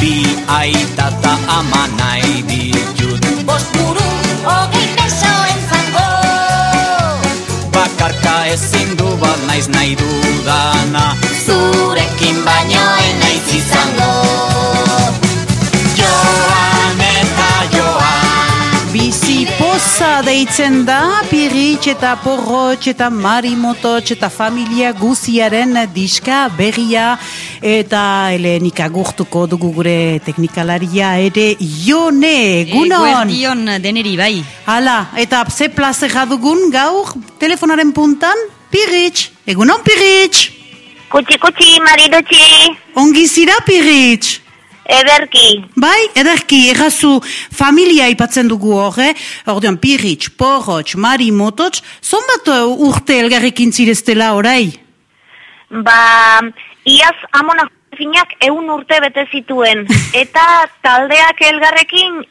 Bi aita ta ama nahi ditut. Bost buru, hogei pesoen zango Bakarka ezin du bat naiz nahi dudana. Zurekin baino enaiz izango. Joan eta joan. Bizi poza deitzen da, Piritx eta Porrotx eta Marimototx eta familia guziaren diska berria eta helenik agurtuko dugu gure teknikalaria ere jone, egunon! Eguerdion deneri bai. Hala, eta ze plazera dugun gaur telefonaren puntan, Piritx, egunon Piritx! Kutsi, kutsi, maridutxi, Ongi zira Piritx! ederki. Bai, ederki, errazu familia aipatzen dugu hor, eh? Ordean, Piritx, Porrotx, Mari Mototx, zonbat uh, urte elgarrekin zireztela orai? Ba, iaz amona finak eun urte bete zituen. Eta taldeak elgarrekin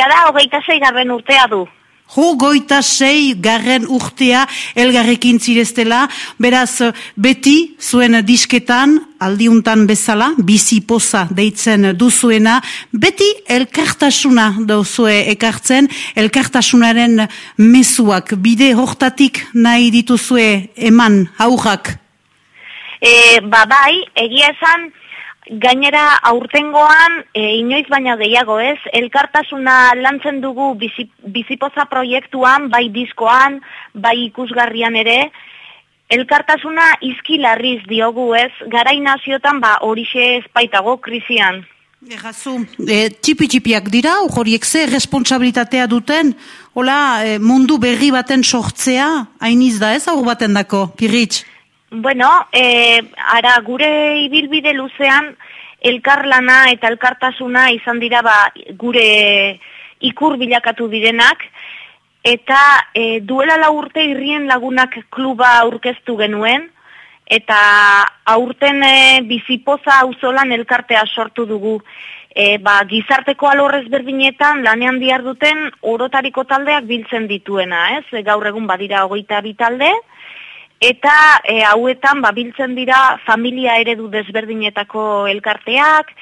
jada hogeita zei garren urtea du. Jo, goita sei garren urtea elgarrekin zireztela, beraz, beti zuen disketan, aldiuntan bezala, bizi poza deitzen duzuena, beti elkartasuna duzue ekartzen, elkartasunaren mezuak, bide hortatik nahi dituzue eman, aurrak. E, ba bai, egia esan, gainera aurtengoan, e, inoiz baina gehiago ez, elkartasuna lantzen dugu bizi, bizipoza proiektuan, bai diskoan, bai ikusgarrian ere, elkartasuna izkilarriz diogu ez, garai naziotan ba horixe ezpaitago krisian. Errazu, e, txipi-txipiak dira, horiek ze responsabilitatea duten, hola, e, mundu berri baten sortzea, hainiz da ez aur baten dako, Piritx? Bueno, e, ara gure ibilbide luzean elkarlana eta elkartasuna izan dira ba, gure ikur bilakatu direnak, eta e, duela lau urte irrien lagunak kluba aurkeztu genuen, eta aurten e, bizipoza auzolan elkartea sortu dugu. E, ba, gizarteko alorrez berdinetan lanean diar duten orotariko taldeak biltzen dituena, ez? Gaur egun badira hogeita bi talde, eta e, hauetan ba, biltzen dira familia eredu desberdinetako elkarteak,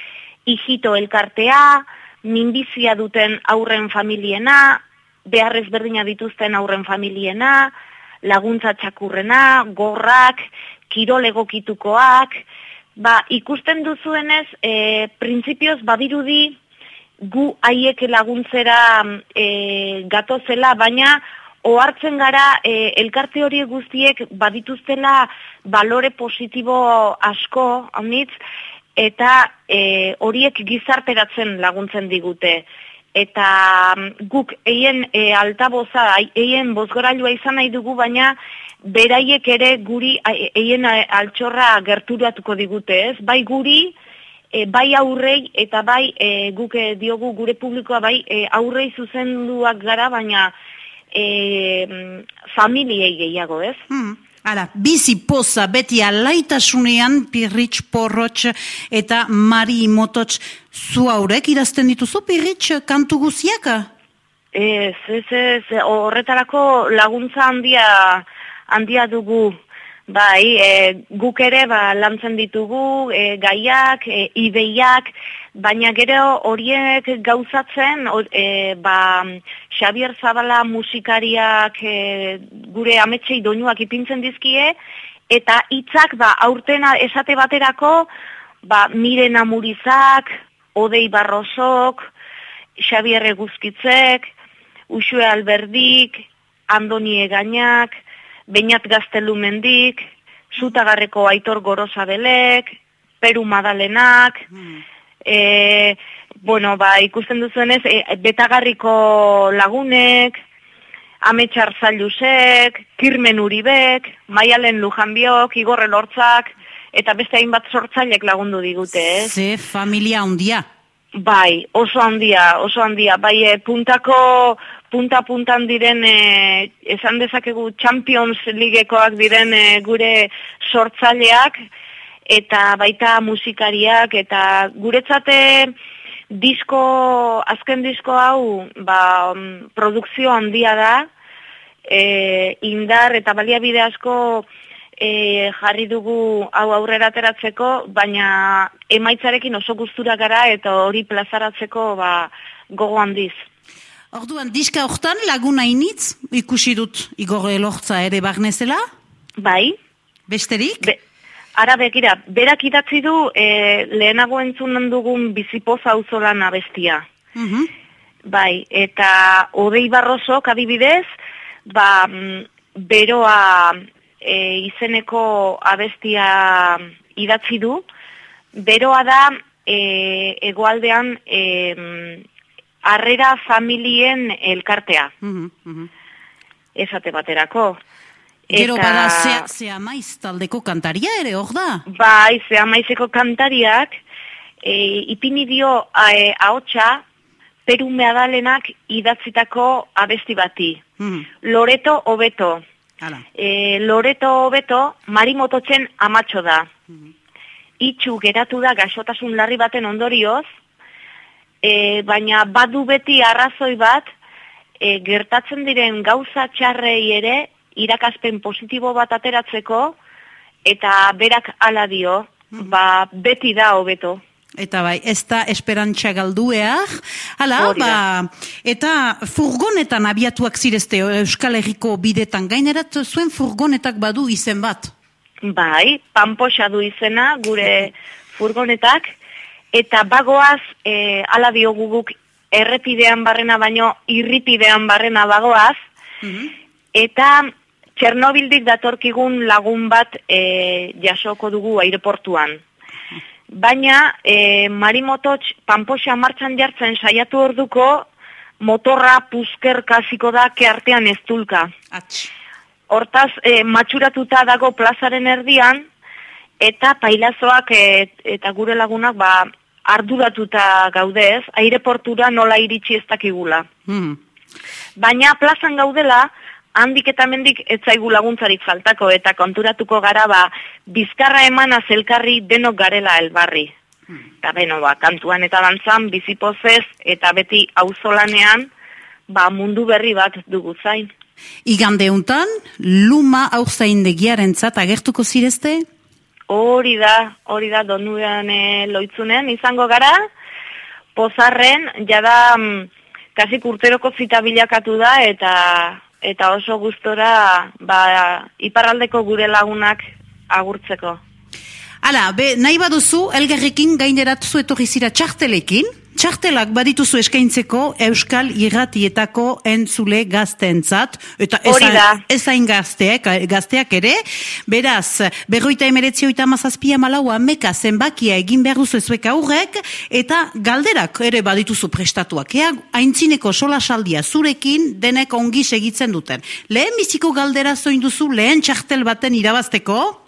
hijito elkartea, minbizia duten aurren familiena, beharrez berdina dituzten aurren familiena, laguntza txakurrena, gorrak, kirol egokitukoak, ba, ikusten duzuenez, e, printzipioz badirudi gu haiek laguntzera e, gatozela, baina ohartzen gara e, elkarte hori guztiek badituztela balore positibo asko, haunitz, eta e, horiek gizarteratzen laguntzen digute. Eta mm, guk eien e, altaboza, eien bozgorailua izan nahi dugu, baina beraiek ere guri ai- eien altxorra gerturatuko digute, ez? Bai guri, e, bai aurrei eta bai e, guk e, diogu gure publikoa bai e, aurrei zuzenduak gara, baina e, mm, familiei gehiago, ez? Hmm. Hala, bizi poza beti alaitasunean Pirritx Porrotx eta Mari Mototx zu haurek idazten dituzu Pirritx kantu guziaka? Ez, ez, ez, horretarako laguntza handia, handia dugu. Bai, e, guk ere ba, lantzen ditugu, e, gaiak, e, ideiak, baina gero horiek gauzatzen, or, e, ba, Xabier Zabala musikariak e, gure ametxei doinuak ipintzen dizkie, eta hitzak ba, aurtena esate baterako, ba, miren amurizak, odei barrosok, Xabier Eguzkitzek, Uxue Alberdik, Andoni Egainak, Beñat Gaztelumendik, Zutagarreko Aitor Gorosabelek, Peru Madalenak, e, bueno, ba, ikusten duzuenez, e, betagarriko lagunek, Ametxar Zailusek, Kirmen Uribek, Maialen Lujanbiok, Igorre Lortzak, eta beste hainbat sortzailek lagundu digute, ez? Ze familia handia. Bai, oso handia, oso handia. Bai, e, puntako, punta-puntan diren, e, esan dezakegu Champions Leaguekoak diren e, gure sortzaileak, eta baita musikariak, eta guretzate disko, azken disko hau, ba, mm, produkzio handia da, e, indar eta baliabide asko e, jarri dugu hau aurrera ateratzeko, baina emaitzarekin oso gustura gara eta hori plazaratzeko ba, gogo handiz. Orduan, diska hortan laguna initz, ikusi dut Igor Elortza ere barnezela, Bai, besterik? Be, ara begira, berak idatzi du e, lehenago entzunen dugun bizipoza auzolan abestia. Mhm. Bai, eta Odei Barrosok adibidez, ba, mm, beroa e, izeneko abestia idatzi du. Beroa da e, egoaldean e, mm, harrera familien elkartea, Mhm, mhm. esate baterako. Gero Eta- bada zea, zea maiz taldeko kantaria ere, hor da? Bai, ze amaizeko kantariak, e, ipini dio e, ahotsa Peru meadalenak idatzitako abesti bati. Mhm. Loreto Obeto. Hala. E, Loreto Obeto marimototzen amatxo da. Itxu geratu da gaixotasun larri baten ondorioz, e, baina badu beti arrazoi bat, e, gertatzen diren gauza txarrei ere irakaspen positibo bat ateratzeko, eta berak hala dio, ba, beti da hobeto. Eta bai, ez da esperantza galdueak, hala, ba, eta furgonetan abiatuak zirezte Euskal Herriko bidetan, gainerat zuen furgonetak badu izen bat. Bai, panpoxa du izena gure furgonetak, eta bagoaz, e, ala diogu guk errepidean barrena baino irripidean barrena bagoaz, eta Txernobildik datorkigun lagun bat e, jasoko dugu aireportuan. Baina, e, marimototx panpoxa martxan jartzen saiatu orduko, motorra puzker kasiko da keartean ez dulka. Atx. Hortaz, e, matxuratuta dago plazaren erdian, eta pailazoak e, eta gure lagunak ba, arduratuta gaudez, aireportura nola iritsi ez dakigula. Mhm. Baina plazan gaudela, handik eta mendik ez zaigu laguntzarik faltako, eta konturatuko gara ba, bizkarra emana zelkarri denok garela elbarri. Eta beno, ba, kantuan eta dantzan, bizipozez, eta beti auzolanean, ba, mundu berri bat dugu zain. Igande untan, luma aurzaindegiaren zat agertuko zirezte? Hori da, hori da, donuean e, loitzunen, izango gara, pozarren, jada, mm, kasik urteroko zita bilakatu da, eta eta oso gustora ba, iparraldeko gure lagunak agurtzeko. Hala, be, nahi baduzu, elgarrekin gaineratu etorri zira txartelekin, txartelak badituzu eskaintzeko Euskal irratietako entzule gazteentzat eta ez hain- gazteak, gazteak ere, beraz, berroita emeretzi oita mazazpia malau ameka zenbakia egin behar duzu ezuek aurrek, eta galderak ere badituzu prestatuak, ea haintzineko sola saldia zurekin denek ongi segitzen duten. Lehen biziko galdera zoin duzu lehen txartel baten irabazteko?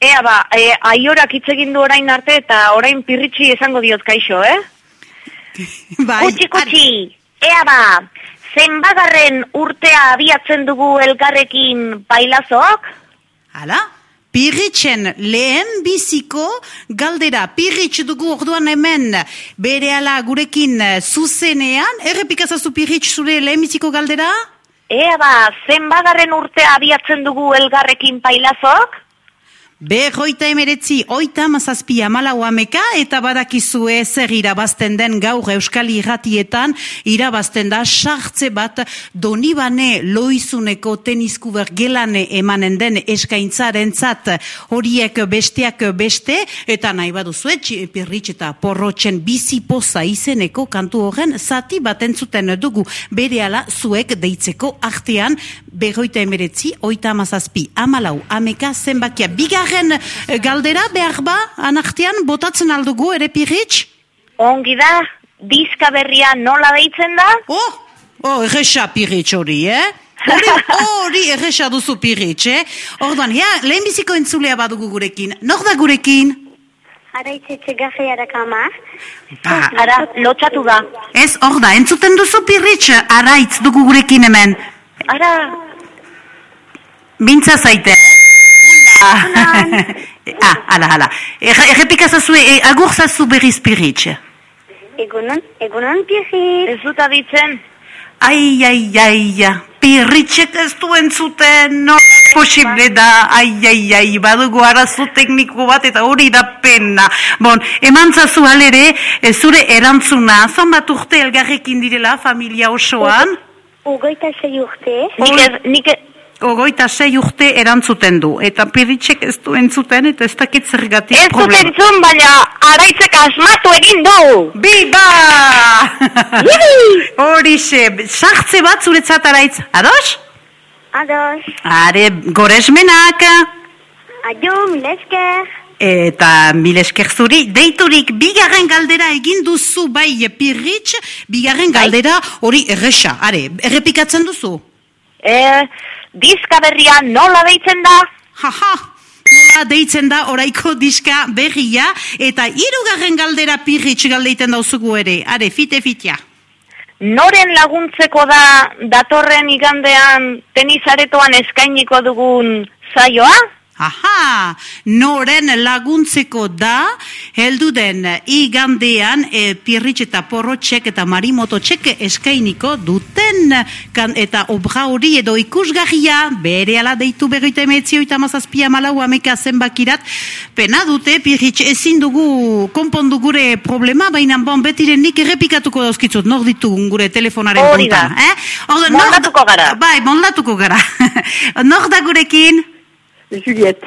Ea ba, e, aiorak hitz egin du orain arte eta orain pirritxi esango diot kaixo, eh? Bai, Kutsi, kutsi, ea ba, zenbagarren urtea abiatzen dugu elkarrekin bailazok? Hala? Pirritxen lehen biziko galdera, pirritx dugu orduan hemen bere ala gurekin zuzenean, errepikazazu pirritx zure lehen biziko galdera? Ea ba, zenbagarren urtea abiatzen dugu elgarrekin Berroita emeretzi, oita mazazpi amalau ameka, eta badakizue zer irabazten den gaur Euskal Irratietan, irabazten da sartze bat donibane loizuneko teniskuber gelane emanen den eskaintzaren zat horiek besteak beste, eta nahi baduzue, pirritx eta porrotxen bizipoza izeneko kantu horren zati bat entzuten dugu. Bere zuek deitzeko artean berroita emeretzi, oita amazazpi, amalau, ameka zenbakia. Bigarren eh, galdera behar ba, anartean, botatzen aldugu ere pirritx? Ongi da, diska berria nola deitzen da? Oh, oh, erresa pirritx hori, eh? Hori, hori erresa duzu pirritx, eh? Orduan, ja, lehenbiziko entzulea badugu gurekin. Nor da gurekin? Araitzetxe gajearak ama. Ba, Ara, lotxatu da. ez, hor da, entzuten duzu pirritx, araitz dugu gurekin hemen. Ara, Mintza zaite, eh? Ah, ala, ala. Erre- Errepikazazu, e, agurzazu berriz pirritx. Egunon, egunon piezit. ez dut aditzen. Ai, ai, ai, pirritxek ez du entzuten, nola posible da, ai, ai, ai, badugu arazo tekniko bat eta hori da pena. Bon, eman zazu alere, e, zure erantzuna, zan bat urte elgarrekin direla, familia osoan, Ugoita sei urte. Nik nik ogoita sei urte erantzuten du. Eta piritxek ez du entzuten, eta ez dakit zergatik ez dut problema. entzun, baina araitzek asmatu egin du. Biba! Horixe, sartze bat zuretzat araitz, ados? Ados. Are, goresmenak, Adio, mila esker. eta mil esker zuri, deiturik bigarren galdera egin duzu bai pirritx, bigarren galdera hori erresa, are, errepikatzen duzu? E, diska berria nola deitzen da? Haha, nola deitzen da oraiko diska berria, eta hirugarren galdera pirritx galdeiten dauzugu ere, are, fite fitia. Noren laguntzeko da datorren igandean tenisaretoan eskainiko dugun saioa? Aha, noren laguntzeko da, heldu den igandean e, pirritx eta porrotxek eta marimoto txek eskainiko duten kan, eta obra hori edo ikusgarria bere ala deitu berroita emetzio eta mazazpia malau ameka zenbakirat pena dute pirritx ezin dugu konpondu gure problema, baina bon betiren nik errepikatuko dauzkitzut, nor ditugun gure telefonaren puntan, eh? Orduan, nor da- Moldatuko gara. Bai, moldatuko gara. nor da gurekin? Juliette.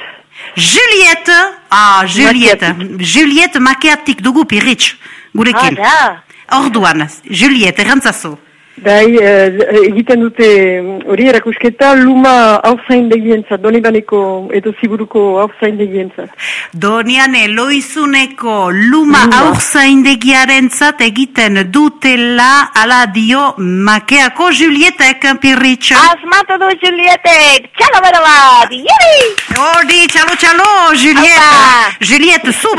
Juliette, ah, Juliette, Juliette makeatik dugu pirritx, gurekin. Ah, Orduan, Juliette, errantzazu. Bai, eh, egiten dute mm, hori erakusketa luma haurzaindegientzat, donibaneko edo ziburuko haurzaindegientzat. Donian Eloizuneko luma Luma. aurzaindegiaren zat egiten dutela ala dio makeako Julietek pirritx. Asmatu du Julietek, txalo bero bat, yeri! Hori, txalo, txalo, Juliette. Haupa. Juliette, zu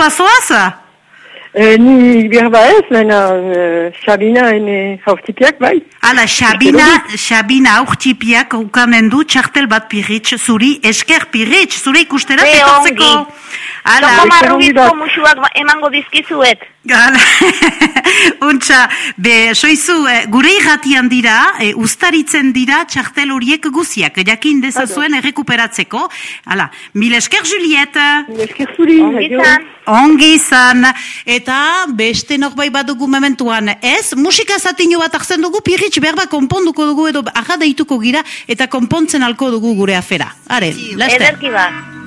Eh, ni berba ez, lehena eh, Sabina ene haurtipiak, bai. Ala, Xabina, Xabina aurtipiak ukanen du txartel bat pirritx, zuri esker pirritx, zure ikusterat Be, etortzeko. ongi. Ala, Toko Bai, marrugizko bat. musuak emango dizkizuet. Hala, untxa, be, soizu, eh, gure irratian dira, eh, ustaritzen dira txartel horiek guziak, jakin dezazuen errekuperatzeko. Hala, mil esker Juliette, Esker zuri. Ongi izan, eta beste norbait badugu mementuan, ez, musika zatino bat hartzen dugu, pirritx berba konponduko dugu edo arra deituko gira, eta konpontzen alko dugu gure afera. Are, laster. Ederki bat.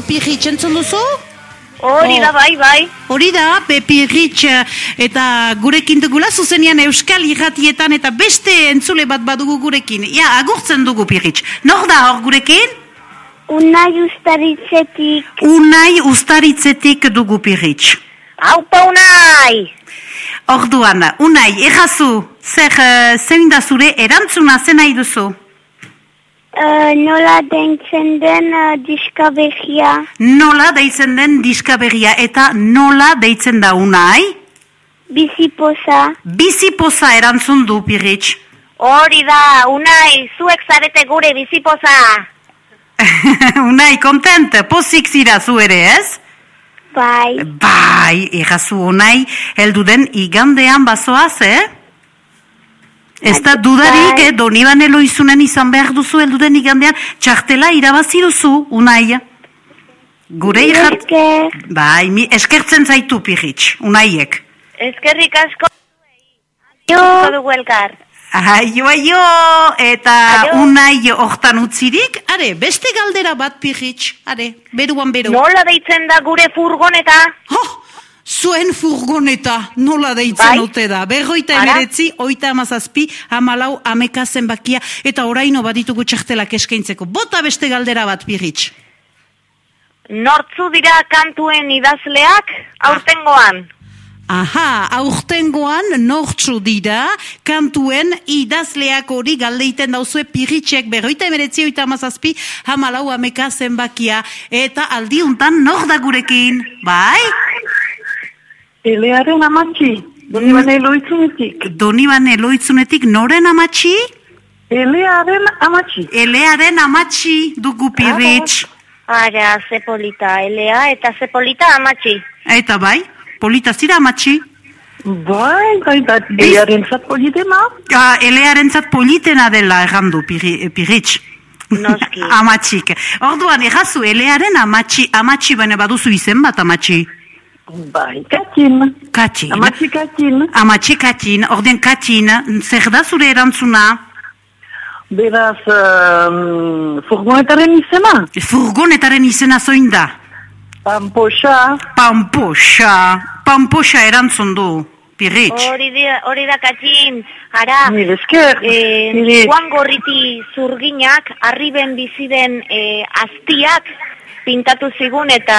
Pirritx entzun duzu? Hori Oh. da, bai, bai. Hori da, Pepirritx eta gurekin dugula zuzenean Euskal Irratietan eta beste entzule bat badugu gurekin. Ja, agurtzen dugu Pirritx. Nor da hor gurekin? Unai ustaritzetik. Unai ustaritzetik dugu Pirritx. Aupa unai! Orduan, Unai, errazu, zer, uh, zein da zure erantzuna zen nahi duzu? Uh, nola deitzen den uh, diska behia. Nola deitzen den diskaberria eta nola deitzen da Unai? Bizipoza. Bizipoza erantzun du Pirritx. Hori da, unai, zuek zarete gure bizipoza. Unai, kontent, pozik zira zu ere, ez? Bai. Bai, errazu honai, heldu den igandean bazoaz, eh? Ez da dudarik, Bai. eh, doniban eloizunen izan behar duzu heldu den igandean, txartela irabazi duzu, unai. Gure irrat... Bai, mi eskertzen zaitu pirritx, unaiek. Ezkerrik asko Jo. dugu elkar. Aio, aio, eta Aio. unai hortan utzirik, are, beste galdera bat pirritx, are, beruan beru. Nola deitzen da gure furgoneta? Oh, zuen furgoneta nola deitzen Bai. ote da. Berroita emeretzi, oita amazazpi, amalau, ameka zenbakia, eta oraino baditugu txartelak eskaintzeko. Bota beste galdera bat, pirritx. nortzu dira kantuen idazleak aurtengoan. Aha, aurtengoan nortzu dira, kantuen idazleak hori galdeiten dauzue piritxek berroita emeretzi oita amazazpi hamalau ameka zenbakia eta aldiuntan nor da gurekin, bai? Elearen amatxi, donibane loitzunetik. Doniban eloitzunetik noren amatxi? Elearen amatxi. Elearen amatxi dugu piritx. Ara, ze polita, elea eta ze polita amatxi. Eta bai, polita zira amatxi? Bai, bai, bai, elearen zatpolitema. Ah, elearen zat politena dela errandu piri, piritx. Noski. amatxik. Orduan, errazu, elearen amatxi, amatxi baina baduzu izen bat amatxi. Bai, katin. Katxin. Amatxi katin. Amatxi katxin, orden katxin, zer da zure erantzuna? Beraz, um, furgonetaren izena. Furgonetaren izena zoin da? Pampoxa. Pampoxa. Pampoxa erantzun du. Piritx. Hori, dira- hori da katxin, ara, esker. eh, Juan Gorriti zurginak, arriben biziren eh, aztiak, pintatu zigun eta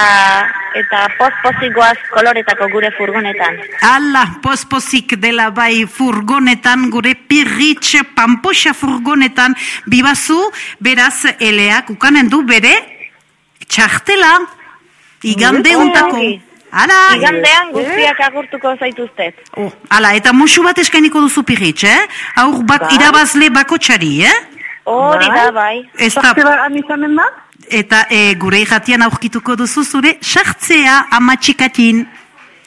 eta poz-pozikoaz koloretako gure furgonetan. Ala, pospozik dela bai furgonetan, gure pirritx pampoxa furgonetan, bibazu, beraz, eleak ukanen du bere, txartela, igande untako. ongi. Ara, Igandean guztiak agurtuko zaituztet. oh, ala, eta musu bat eskainiko duzu pirritx, eh? Aur bak, Bai. irabazle bakotxari, eh? Hori da, bai. Ez da, Sartzera anizanen da? Eta e, gure irratian aurkituko duzu zure, sartzea amatxikatin.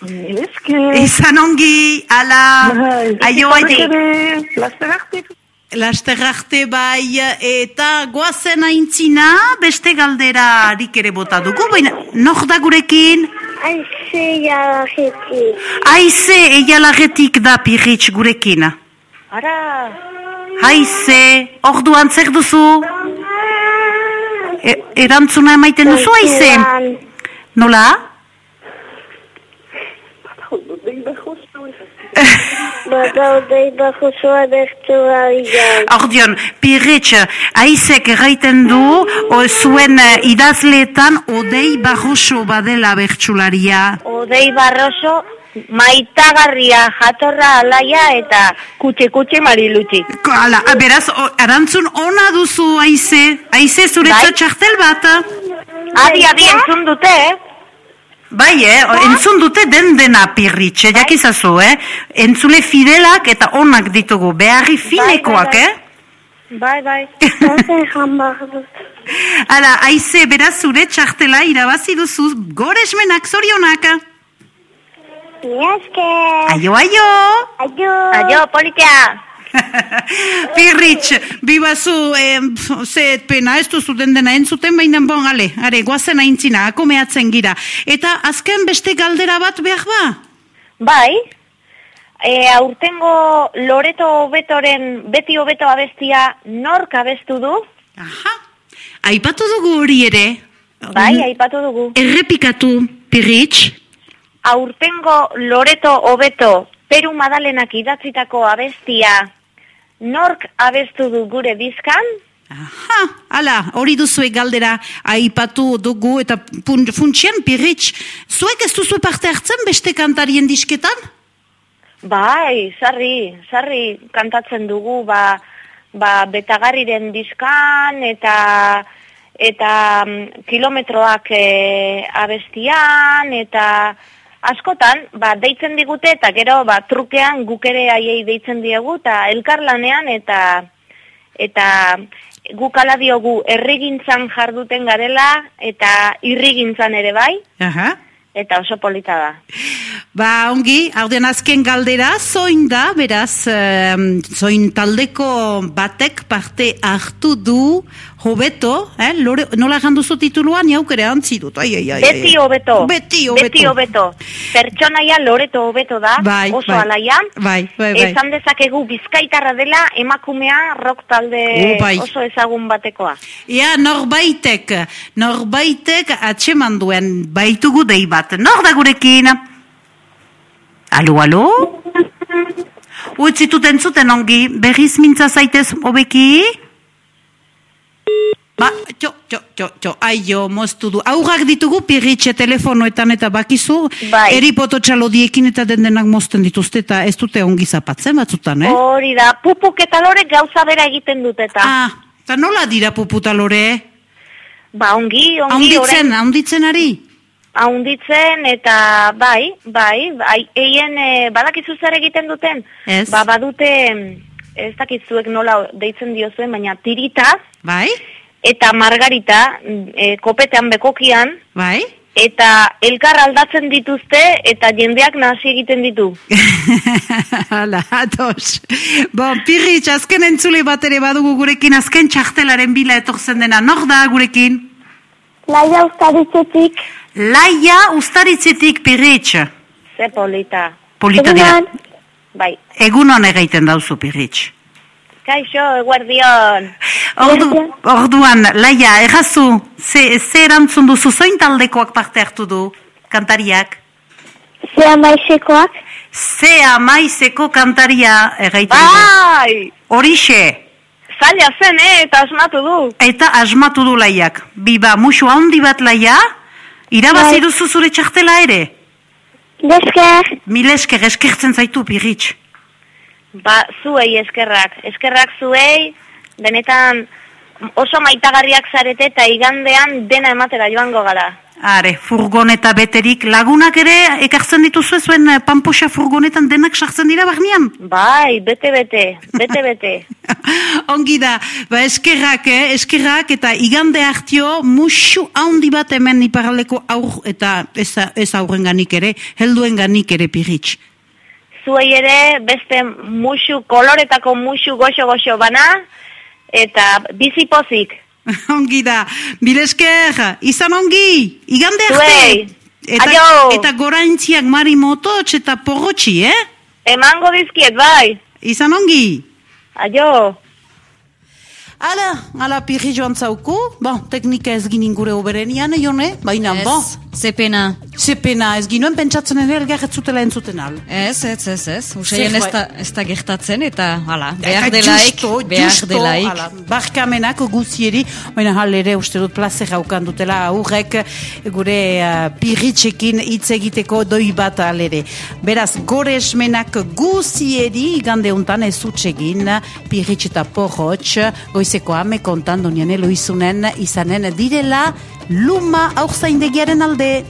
Esker. Izan ongi, ala, Bai. aio. Ere, Laster arte. Laster arte bai, eta goazen aintzina, beste galdera harik ere bota dugu, baina, nor da gurekin? Aize jalajetik. Aize, eialagetik da pirritx gurekin. Ara, Aize, orduan zer duzu? E, erantzuna emaiten duzu, aize? Nola? Ordion, pirritx, aizek erraiten du, o, zuen eh, idazleetan odei barroso badela bertsularia. Odei Barroso, maitagarria, jatorra alaia eta kutxe-kutxe marilutxi. Hala, beraz, o, arantzun ona duzu, aize. Aize, zuretzat Bai. txartel bat. Adi, adi, entzun dute, eh? Bai, eh? o, entzun dute den dena pirritxe, jakizazu, eh? Entzule fidelak eta onak ditugu, beharri finekoak, bai. eh? Bai, bai. Zaten jambar dut. Hala, aize, beraz, zure txartela irabazi duzu, goresmenak Miaske. Aio, aio! Aio. Aio, politia! Pirritx, bibazu, eh, ze pena, ez duzu den dena entzuten, baina bon, ale, are, guazen aintzina, akomeatzen gira. Eta azken beste galdera bat behar ba? Bai, e, aurtengo Loreto Obetoren beti hobeto abestia nork abestu du? Aha, aipatu dugu hori ere. Bai, aipatu dugu. Errepikatu, Pirritx. Aurtengo Loreto Obeto Peru Madalenak idatzitako abestia nork abestu du gure dizkan? Aha, ala, hori duzue galdera aipatu dugu eta funtsian, Pirritx, zuek ez duzu parte hartzen beste kantarien disketan? Bai, sarri, sarri kantatzen dugu, ba, ba betagarriren diskan eta eta mm, kilometroak e, abestian eta askotan ba, deitzen digute eta gero ba, trukean guk ere haiei deitzen diegu eta elkarlanean eta eta guk ala diogu herrigintzan jarduten garela eta irrigintzan ere bai Aha. eta oso polita da. Ba, ongi, hauden azken galdera, zoin da, beraz, em, zoin taldeko batek parte hartu du, hobeto, eh? Lore, nola janduzu tituluan, jaukere antzi dut, ai, ai, ai. Beti hobeto. Beti hobeto. Beti hobeto. Pertsonaia loreto hobeto da, Bai, oso bai. alaia. Bai, bai, bai. Esan dezakegu bizkaitarra dela emakumea rock talde Oh, bai. oso ezagun batekoa. Ia, norbaitek, norbaitek atxeman duen baitugu dei bat. Nor da gurekin? Alo, alo? Utzitut entzuten ongi, berriz mintza zaitez hobeki? Ba, txo, txo, txo, txo, aio, moztu du. Aurrak ditugu pirritxe telefonoetan eta bakizu, Bai. eri pototxalo diekin eta den denak mozten dituzte eta ez dute ongi zapatzen batzutan, eh? Hori da, pupuk eta lore gauza bera egiten dut eta. Ah, eta nola dira puputalore? Ba, ongi, ongi, Haunditzen, haunditzen ari? haunditzen eta bai, bai, bai, eien e, badakizu zer egiten duten? Ez. Ba, badute, ez dakizuek nola deitzen diozuen, baina tirita Bai? Eta margarita e, kopetean bekokian, Bai? eta elkar aldatzen dituzte eta jendeak nahasi egiten ditu. Hala, ados. Bon, pirritx, azken entzule bat ere badugu gurekin, azken txartelaren bila etortzen dena. Nor da gurekin? Laia ustaritzetik. Laia ustaritzetik pirritx. Ze polita. Polita dira. Bai. Egunon egiten dauzu pirritx. Kaixo, eguardion. Ordu, orduan, Laia, errazu, ze, ze erantzun duzu, zoin taldekoak parte hartu du, kantariak? Zea maizekoak. Ze amaizeko kantaria erraiten du. Bai! Horixe, Zaila zen, eh, eta asmatu du. eta asmatu du Laiak. Biba, musu handi bat Laia, irabazi Bai. duzu zure txartela ere. Lesker. Milesker, eskertzen zaitu, pirritx. Ba, zuei eskerrak. Eskerrak zuei, benetan oso maitagarriak zarete eta igandean dena ematera joango gara. Are, furgoneta beterik lagunak ere ekartzen dituzu zuen eh, pamposa furgonetan denak sartzen dira barnean? Bai, bete-bete, bete-bete. Ongi da, ba eskerrak, eh? eskerrak eta igande hartio musu handi bat hemen iparaldeko aur eta ez, ez aurren ganik ere, helduen ganik ere pirritx. Zuei ere beste musu, koloretako musu goxo-goxo bana, eta bizipozik. ongi da, bilesker, izan ongi, igande arte. Eta, Aio. eta goraintziak mari mototx eta porrotxi, eh? Emango dizkiet, bai. Izan ongi. Aio. Ala, ala pirri joan zauku, bon, teknika ez ginen gure oberenian, jone, baina, bon, ze pena. ze pena, ez ginoen pentsatzen ere elgar ez zutela entzuten al. Ez, ez, ez, ez. Usaien ez, da, ez da gertatzen eta, hala, behar delaik, justo, behar justo, delaik. hala, barkamenak guzieri, baina hal ere uste dut plazer haukan dutela aurrek gure uh, pirritxekin hitz egiteko doi bat alere. Beraz, gore esmenak guzieri gande untan ez utxegin pirritx eta porrotx goizeko ame kontan donian eloizunen izanen direla luma aurzaindegiaren alde.